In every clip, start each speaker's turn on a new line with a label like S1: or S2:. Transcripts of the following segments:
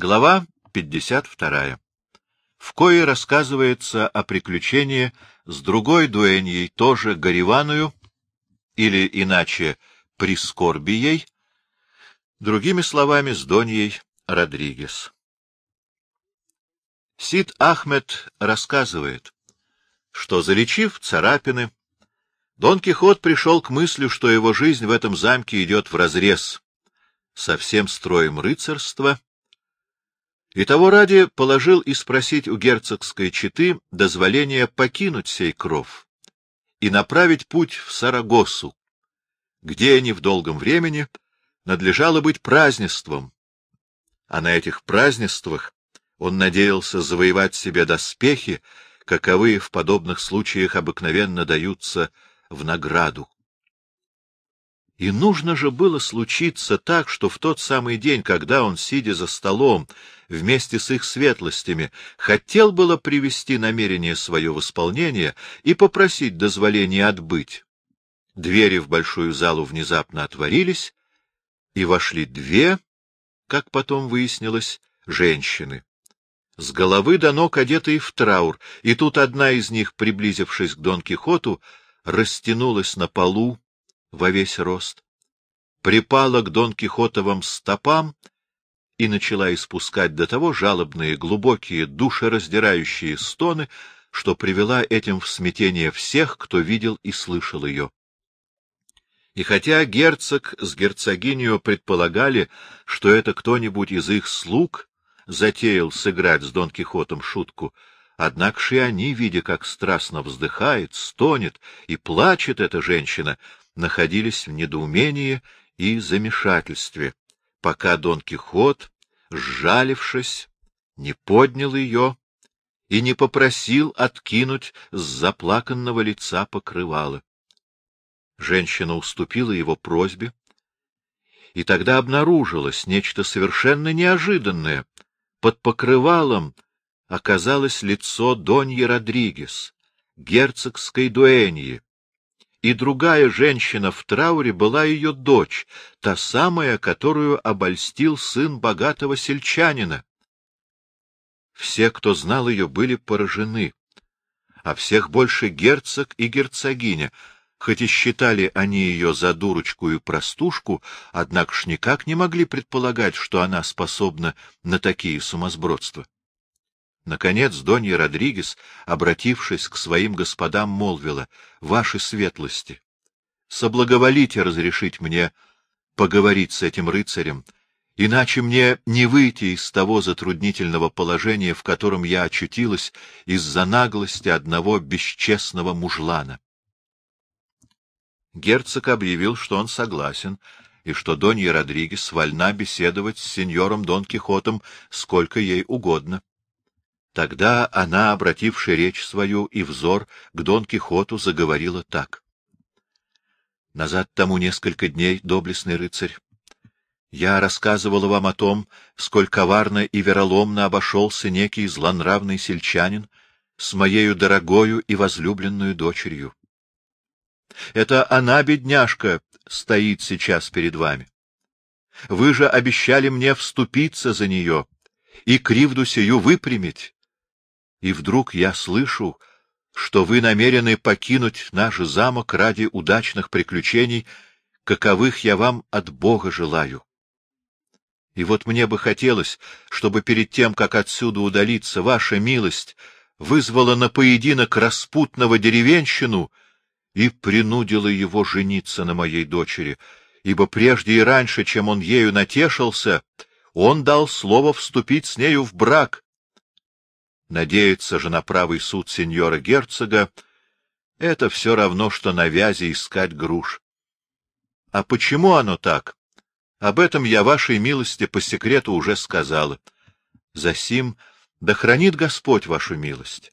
S1: Глава 52. В кое рассказывается о приключении с другой дуэньей, тоже Гориваною, или иначе Прискорбией, другими словами, с Доньей Родригес. Сид Ахмед рассказывает, что, залечив царапины, Дон Кихот пришел к мысли, что его жизнь в этом замке идет вразрез со всем строем рыцарства, и того ради положил и спросить у герцогской четы дозволения покинуть сей кров и направить путь в Сарагосу, где они в долгом времени надлежало быть празднеством, а на этих празднествах он надеялся завоевать себе доспехи, каковые в подобных случаях обыкновенно даются в награду. И нужно же было случиться так, что в тот самый день, когда он, сидя за столом, вместе с их светлостями, хотел было привести намерение свое в исполнение и попросить дозволения отбыть. Двери в большую залу внезапно отворились, и вошли две, как потом выяснилось, женщины. С головы до ног одетые в траур, и тут одна из них, приблизившись к Дон Кихоту, растянулась на полу, во весь рост, припала к Дон Кихотовым стопам и начала испускать до того жалобные, глубокие, душераздирающие стоны, что привела этим в смятение всех, кто видел и слышал ее. И хотя герцог с герцогинью предполагали, что это кто-нибудь из их слуг затеял сыграть с Дон Кихотом шутку, однако же они, видя, как страстно вздыхает, стонет и плачет эта женщина, находились в недоумении и замешательстве, пока Дон Кихот, сжалившись, не поднял ее и не попросил откинуть с заплаканного лица покрывало. Женщина уступила его просьбе, и тогда обнаружилось нечто совершенно неожиданное. Под покрывалом оказалось лицо Доньи Родригес, герцогской дуэньи, и другая женщина в трауре была ее дочь, та самая, которую обольстил сын богатого сельчанина. Все, кто знал ее, были поражены, а всех больше герцог и герцогиня, хоть и считали они ее за дурочку и простушку, однако ж никак не могли предполагать, что она способна на такие сумасбродства. Наконец Донья Родригес, обратившись к своим господам, молвила, — Ваши светлости, соблаговолите разрешить мне поговорить с этим рыцарем, иначе мне не выйти из того затруднительного положения, в котором я очутилась из-за наглости одного бесчестного мужлана. Герцог объявил, что он согласен, и что Донья Родригес вольна беседовать с сеньором Дон Кихотом сколько ей угодно. Тогда она, обратившая речь свою и взор к Дон Кихоту, заговорила так. Назад тому несколько дней, доблестный рыцарь, я рассказывала вам о том, сколь коварно и вероломно обошелся некий злонравный сельчанин с моею дорогою и возлюбленную дочерью. Это она, бедняжка, стоит сейчас перед вами. Вы же обещали мне вступиться за нее и кривду сию выпрямить и вдруг я слышу, что вы намерены покинуть наш замок ради удачных приключений, каковых я вам от Бога желаю. И вот мне бы хотелось, чтобы перед тем, как отсюда удалиться, ваша милость вызвала на поединок распутного деревенщину и принудила его жениться на моей дочери, ибо прежде и раньше, чем он ею натешился, он дал слово вступить с нею в брак, Надеяться же на правый суд сеньора-герцога — это все равно, что на вязи искать груш. А почему оно так? Об этом я вашей милости по секрету уже сказала. Засим, да хранит Господь вашу милость.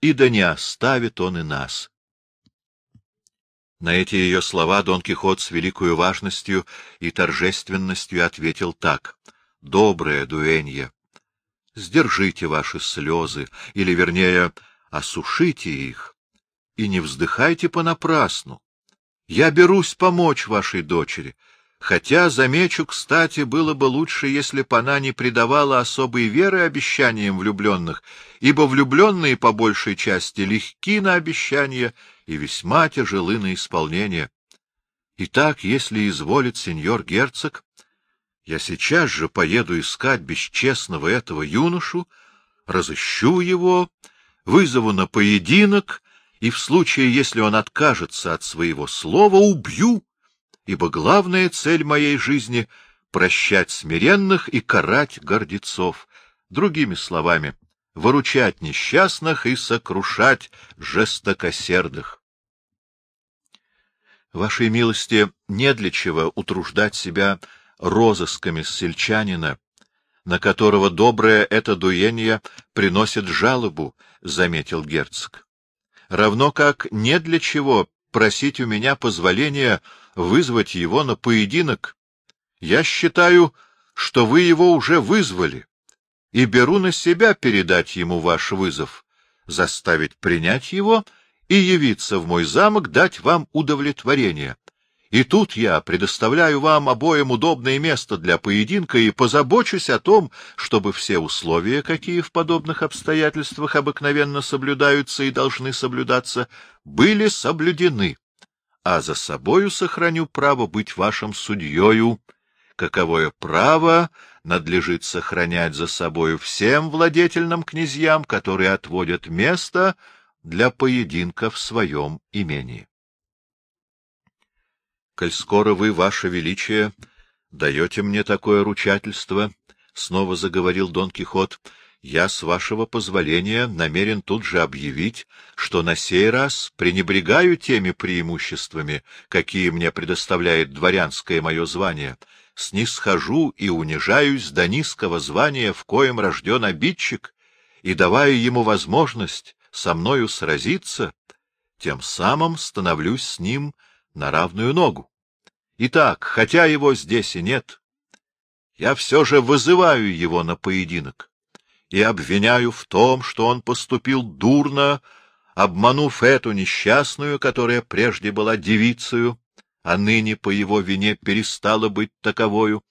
S1: И да не оставит он и нас. На эти ее слова Дон Кихот с великою важностью и торжественностью ответил так. — Добрая дуэнья, сдержите ваши слезы, или, вернее, осушите их, и не вздыхайте понапрасну. Я берусь помочь вашей дочери. Хотя, замечу, кстати, было бы лучше, если б она не придавала особой веры обещаниям влюбленных, ибо влюбленные по большей части легки на обещания и весьма тяжелы на исполнение. Итак, если изволит сеньор герцог, я сейчас же поеду искать бесчестного этого юношу, разыщу его, вызову на поединок и в случае, если он откажется от своего слова, убью, ибо главная цель моей жизни — прощать смиренных и карать гордецов, другими словами, выручать несчастных и сокрушать жестокосердых. Вашей милости не для чего утруждать себя розысками сельчанина, на которого доброе это дуенье приносит жалобу, — заметил герцог. Равно как не для чего просить у меня позволения вызвать его на поединок. Я считаю, что вы его уже вызвали, и беру на себя передать ему ваш вызов, заставить принять его и явиться в мой замок, дать вам удовлетворение. И тут я предоставляю вам обоим удобное место для поединка и позабочусь о том, чтобы все условия, какие в подобных обстоятельствах обыкновенно соблюдаются и должны соблюдаться, были соблюдены, а за собою сохраню право быть вашим судьею, каковое право надлежит сохранять за собою всем владетельным князьям, которые отводят место для поединка в своем имении. Коль скоро вы, ваше величие, даете мне такое ручательство, — снова заговорил Дон Кихот, — я, с вашего позволения, намерен тут же объявить, что на сей раз пренебрегаю теми преимуществами, какие мне предоставляет дворянское мое звание, снисхожу и унижаюсь до низкого звания, в коем рожден обидчик, и давая ему возможность со мною сразиться, тем самым становлюсь с ним на равную ногу. Итак, хотя его здесь и нет, я все же вызываю его на поединок и обвиняю в том, что он поступил дурно, обманув эту несчастную, которая прежде была девицею, а ныне по его вине перестала быть таковою,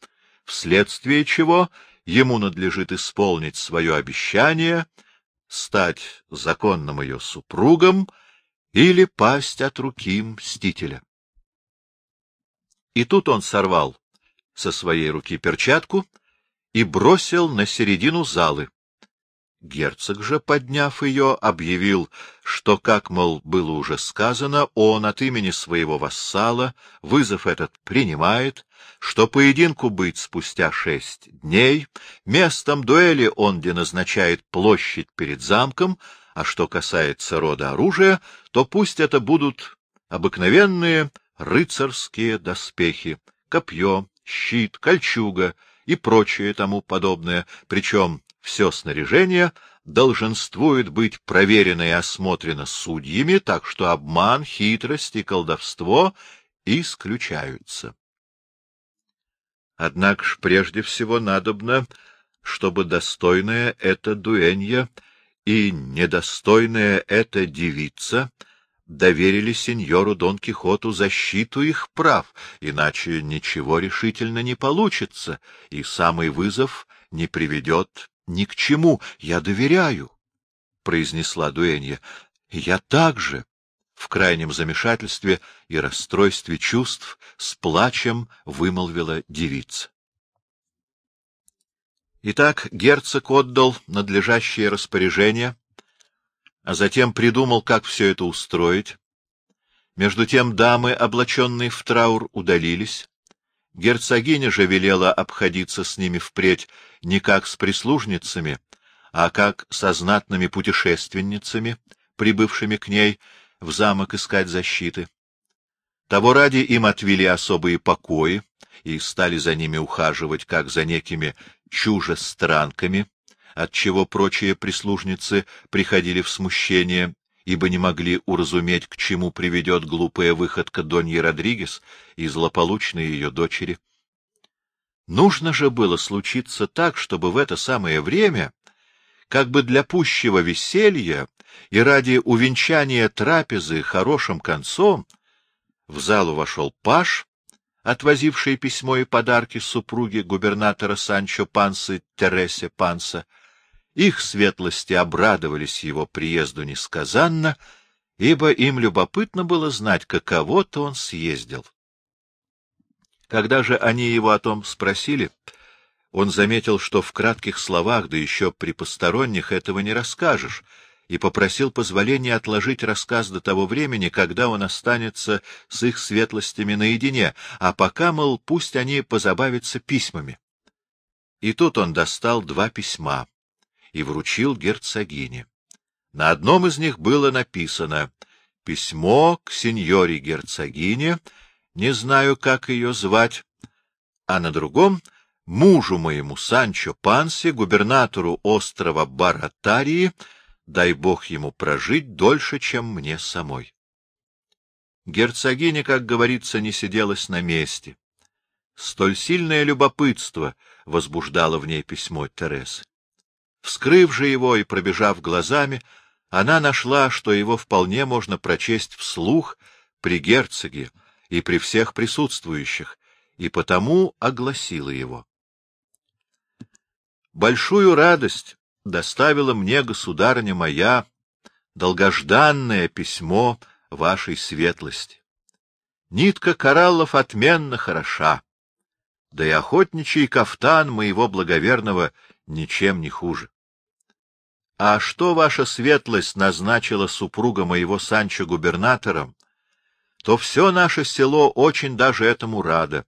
S1: вследствие чего ему надлежит исполнить свое обещание — стать законным ее супругом или пасть от руки мстителя. И тут он сорвал со своей руки перчатку и бросил на середину залы. Герцог же, подняв ее, объявил, что, как, мол, было уже сказано, он от имени своего вассала вызов этот принимает, что поединку быть спустя шесть дней, местом дуэли он где назначает площадь перед замком, а что касается рода оружия, то пусть это будут обыкновенные рыцарские доспехи, копье, щит, кольчуга и прочее тому подобное, причем все снаряжение долженствует быть проверено и осмотрено судьями, так что обман, хитрость и колдовство исключаются. Однако ж прежде всего надобно, чтобы достойная эта дуэнья и недостойная эта девица доверили сеньору Дон Кихоту защиту их прав, иначе ничего решительно не получится, и самый вызов не приведет ни к чему. Я доверяю, — произнесла дуэнья. — Я также в крайнем замешательстве и расстройстве чувств с плачем вымолвила девица. Итак, герцог отдал надлежащее распоряжение, а затем придумал, как все это устроить. Между тем дамы, облаченные в траур, удалились. Герцогиня же велела обходиться с ними впредь не как с прислужницами, а как со знатными путешественницами, прибывшими к ней в замок искать защиты. Того ради им отвели особые покои и стали за ними ухаживать, как за некими чужестранками, отчего прочие прислужницы приходили в смущение, ибо не могли уразуметь, к чему приведет глупая выходка Доньи Родригес и злополучной ее дочери. Нужно же было случиться так, чтобы в это самое время, как бы для пущего веселья и ради увенчания трапезы хорошим концом, в залу вошел паш, отвозившие письмо и подарки супруге губернатора Санчо Пансы Тересе Панса, их светлости обрадовались его приезду несказанно, ибо им любопытно было знать, каково-то он съездил. Когда же они его о том спросили, он заметил, что в кратких словах, да еще при посторонних, этого не расскажешь, и попросил позволения отложить рассказ до того времени, когда он останется с их светлостями наедине, а пока, мол, пусть они позабавятся письмами. И тут он достал два письма и вручил герцогине. На одном из них было написано «Письмо к сеньоре герцогине», не знаю, как ее звать, а на другом — мужу моему Санчо Панси, губернатору острова Баратарии, дай бог ему прожить дольше, чем мне самой. Герцогиня, как говорится, не сиделась на месте. Столь сильное любопытство возбуждало в ней письмо Тересы. Вскрыв же его и пробежав глазами, она нашла, что его вполне можно прочесть вслух при герцоге и при всех присутствующих, и потому огласила его. Большую радость доставила мне, государыня моя, долгожданное письмо вашей светлости. Нитка кораллов отменно хороша, да и охотничий кафтан моего благоверного ничем не хуже. А что ваша светлость назначила супруга моего Санчо губернатором, то все наше село очень даже этому радо,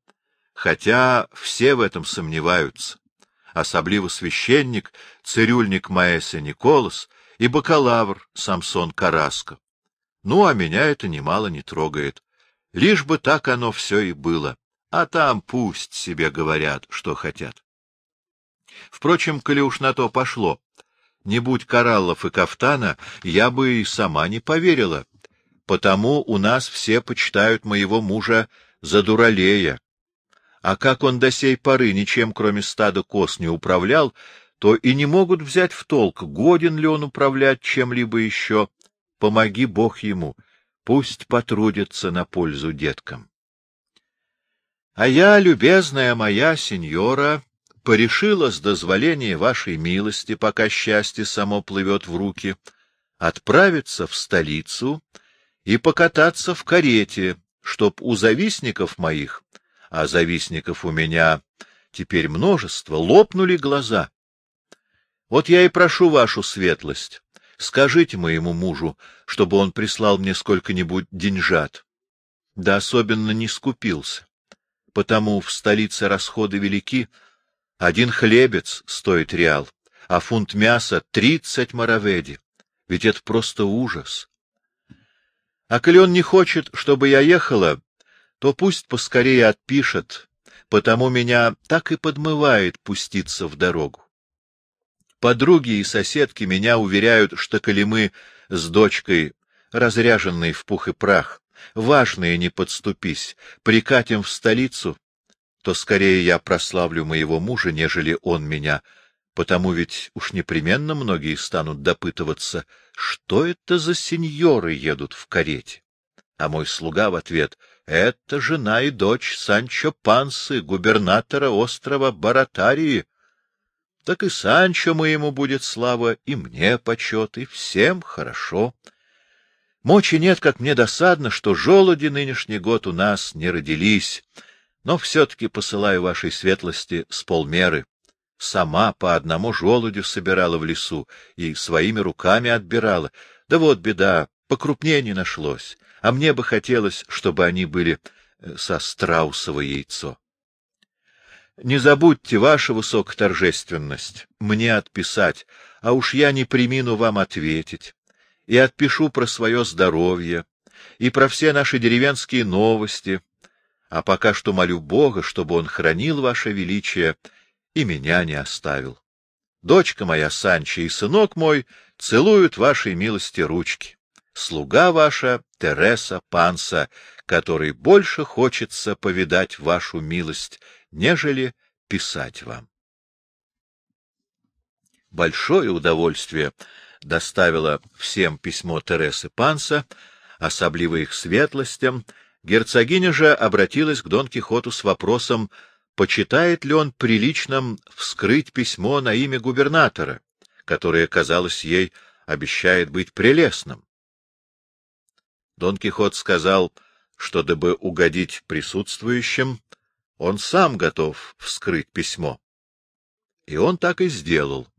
S1: хотя все в этом сомневаются особливо священник, цирюльник Маэса Николас и бакалавр Самсон Караско. Ну, а меня это немало не трогает. Лишь бы так оно все и было, а там пусть себе говорят, что хотят. Впрочем, коли уж на то пошло, не будь кораллов и кафтана, я бы и сама не поверила, потому у нас все почитают моего мужа за дуралея, а как он до сей поры ничем, кроме стада коз, не управлял, то и не могут взять в толк, годен ли он управлять чем-либо еще. Помоги Бог ему, пусть потрудится на пользу деткам. А я, любезная моя сеньора, порешила с дозволения вашей милости, пока счастье само плывет в руки, отправиться в столицу и покататься в карете, чтоб у завистников моих а завистников у меня теперь множество, лопнули глаза. Вот я и прошу вашу светлость, скажите моему мужу, чтобы он прислал мне сколько-нибудь деньжат. Да особенно не скупился, потому в столице расходы велики. Один хлебец стоит реал, а фунт мяса — тридцать мараведи. Ведь это просто ужас. А коли он не хочет, чтобы я ехала, то пусть поскорее отпишет, потому меня так и подмывает пуститься в дорогу. Подруги и соседки меня уверяют, что коли мы с дочкой, разряженной в пух и прах, важные не подступись, прикатим в столицу, то скорее я прославлю моего мужа, нежели он меня, потому ведь уж непременно многие станут допытываться, что это за сеньоры едут в карете. А мой слуга в ответ — это жена и дочь Санчо Пансы, губернатора острова Баратарии. Так и Санчо моему будет слава, и мне почет, и всем хорошо. Мочи нет, как мне досадно, что желуди нынешний год у нас не родились, но все-таки посылаю вашей светлости с полмеры. Сама по одному желудю собирала в лесу и своими руками отбирала. Да вот беда, покрупнее не нашлось а мне бы хотелось, чтобы они были э, со страусово яйцо. Не забудьте, ваша высокоторжественность, мне отписать, а уж я не примину вам ответить, и отпишу про свое здоровье, и про все наши деревенские новости, а пока что молю Бога, чтобы он хранил ваше величие и меня не оставил. Дочка моя Санча и сынок мой целуют вашей милости ручки слуга ваша Тереса Панса, который больше хочется повидать вашу милость, нежели писать вам. Большое удовольствие доставило всем письмо Тересы Панса, особливо их светлостям, Герцогиня же обратилась к Дон Кихоту с вопросом, почитает ли он приличным вскрыть письмо на имя губернатора, которое, казалось ей, обещает быть прелестным. Дон Кихот сказал, что, дабы угодить присутствующим, он сам готов вскрыть письмо. И он так и сделал,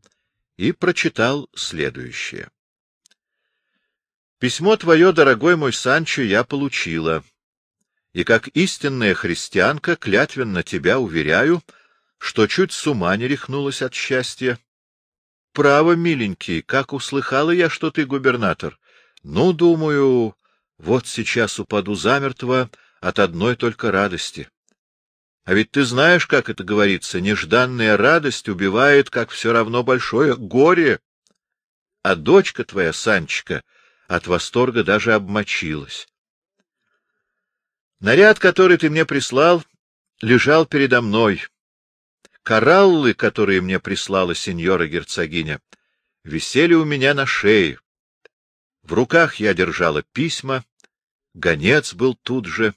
S1: и прочитал следующее. «Письмо твое, дорогой мой Санчо, я получила, и как истинная христианка клятвенно тебя уверяю, что чуть с ума не рехнулась от счастья. Право, миленький, как услыхала я, что ты губернатор. Ну, думаю, вот сейчас упаду замертво от одной только радости. А ведь ты знаешь, как это говорится, нежданная радость убивает, как все равно большое горе. А дочка твоя, Санчика, от восторга даже обмочилась. Наряд, который ты мне прислал, лежал передо мной. Кораллы, которые мне прислала сеньора-герцогиня, висели у меня на шее. В руках я держала письма, гонец был тут же.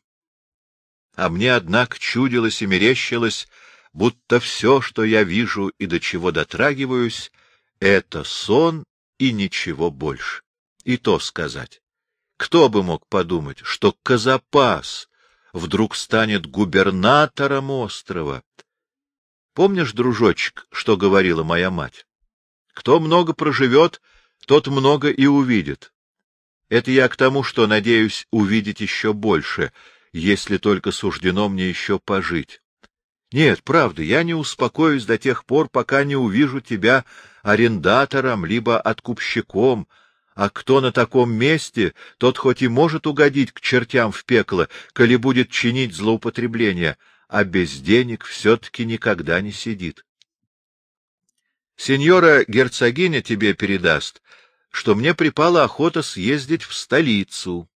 S1: А мне, однако, чудилось и мерещилось, будто все, что я вижу и до чего дотрагиваюсь, — это сон и ничего больше. И то сказать. Кто бы мог подумать, что Казапас вдруг станет губернатором острова? Помнишь, дружочек, что говорила моя мать? Кто много проживет, тот много и увидит. Это я к тому, что надеюсь увидеть еще больше, если только суждено мне еще пожить. Нет, правда, я не успокоюсь до тех пор, пока не увижу тебя арендатором либо откупщиком, а кто на таком месте, тот хоть и может угодить к чертям в пекло, коли будет чинить злоупотребление, а без денег все-таки никогда не сидит. Сеньора герцогиня тебе передаст, что мне припала охота съездить в столицу.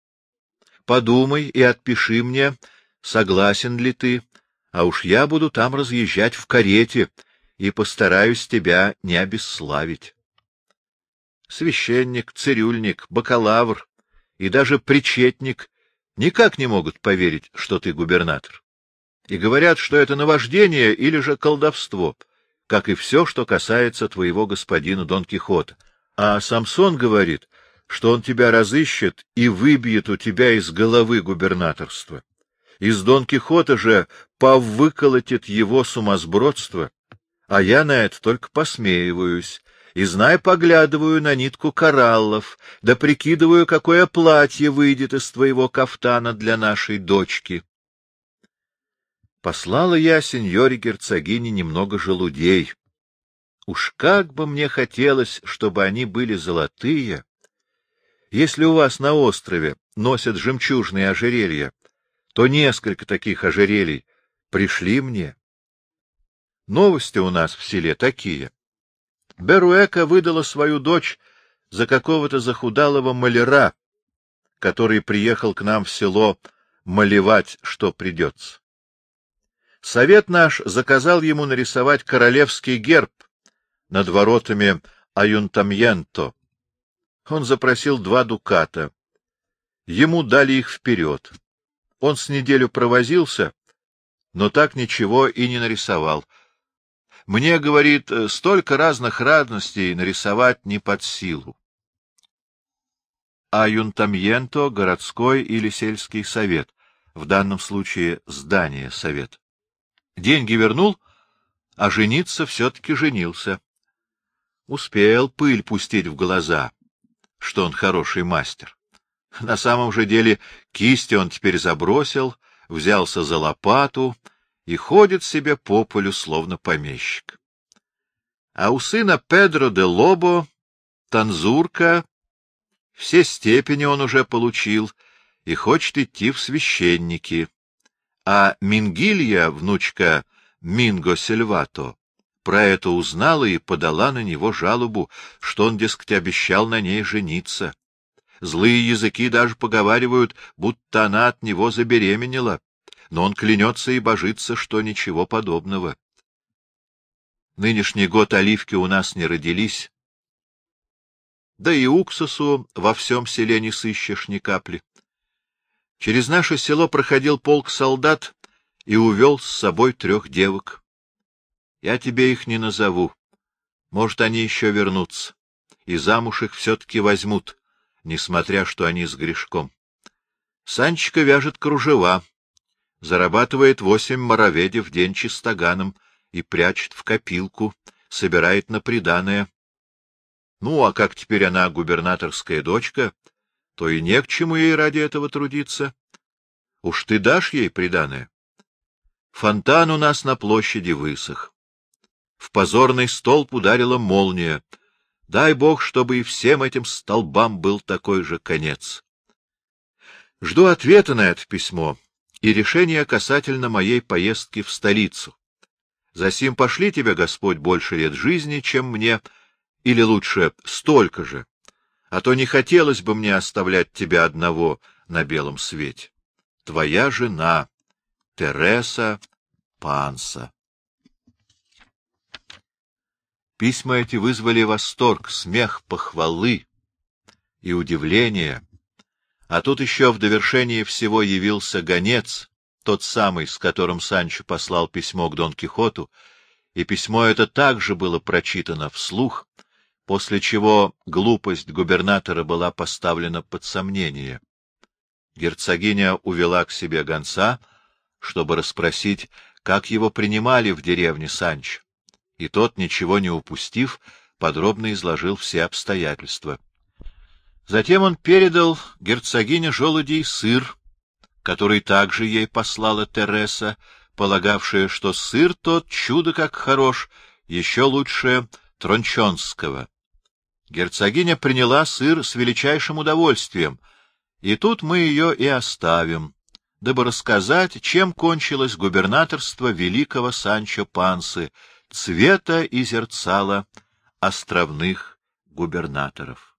S1: Подумай и отпиши мне, согласен ли ты, а уж я буду там разъезжать в карете и постараюсь тебя не обесславить. Священник, цирюльник, бакалавр и даже причетник никак не могут поверить, что ты губернатор и говорят, что это наваждение или же колдовство, как и все, что касается твоего господина Дон Кихота. А Самсон говорит, что он тебя разыщет и выбьет у тебя из головы губернаторство. Из Дон Кихота же повыколотит его сумасбродство, а я на это только посмеиваюсь, и, знай, поглядываю на нитку кораллов, да прикидываю, какое платье выйдет из твоего кафтана для нашей дочки. Послала я сеньоре герцогине немного желудей. Уж как бы мне хотелось, чтобы они были золотые. Если у вас на острове носят жемчужные ожерелья, то несколько таких ожерелий пришли мне. Новости у нас в селе такие. Беруэка выдала свою дочь за какого-то захудалого маляра, который приехал к нам в село малевать, что придется. Совет наш заказал ему нарисовать королевский герб над воротами Аюнтамьенто. Он запросил два дуката. Ему дали их вперед. Он с неделю провозился, но так ничего и не нарисовал. Мне, говорит, столько разных радостей нарисовать не под силу. Аюнтамьенто — городской или сельский совет, в данном случае здание совета. Деньги вернул, а жениться все-таки женился. Успел пыль пустить в глаза, что он хороший мастер. На самом же деле кисти он теперь забросил, взялся за лопату и ходит себе по полю, словно помещик. А у сына Педро де Лобо танзурка, все степени он уже получил и хочет идти в священники а Мингилья, внучка Минго Сельвато, про это узнала и подала на него жалобу, что он, дескать, обещал на ней жениться. Злые языки даже поговаривают, будто она от него забеременела, но он клянется и божится, что ничего подобного. Нынешний год оливки у нас не родились, да и уксусу во всем селе не сыщешь ни капли. Через наше село проходил полк солдат и увел с собой трех девок. Я тебе их не назову. Может, они еще вернутся, и замуж их все-таки возьмут, несмотря что они с грешком. Санчика вяжет кружева, зарабатывает восемь мороведи в день чистоганом и прячет в копилку, собирает на приданое. Ну, а как теперь она губернаторская дочка, то и не к чему ей ради этого трудиться. Уж ты дашь ей приданое? Фонтан у нас на площади высох. В позорный столб ударила молния. Дай бог, чтобы и всем этим столбам был такой же конец. Жду ответа на это письмо и решения касательно моей поездки в столицу. Засим пошли тебе, Господь, больше лет жизни, чем мне, или лучше столько же, а то не хотелось бы мне оставлять тебя одного на белом свете. Твоя жена, Тереса Панса. Письма эти вызвали восторг, смех, похвалы и удивление. А тут еще в довершении всего явился гонец, тот самый, с которым Санчо послал письмо к Дон Кихоту, и письмо это также было прочитано вслух, после чего глупость губернатора была поставлена под сомнение. Герцогиня увела к себе гонца, чтобы расспросить, как его принимали в деревне Санч, и тот, ничего не упустив, подробно изложил все обстоятельства. Затем он передал герцогине желудей сыр, который также ей послала Тереса, полагавшая, что сыр тот чудо как хорош, еще лучше трончонского. Герцогиня приняла сыр с величайшим удовольствием, и тут мы ее и оставим, дабы рассказать, чем кончилось губернаторство великого Санчо Пансы, цвета и зерцала островных губернаторов.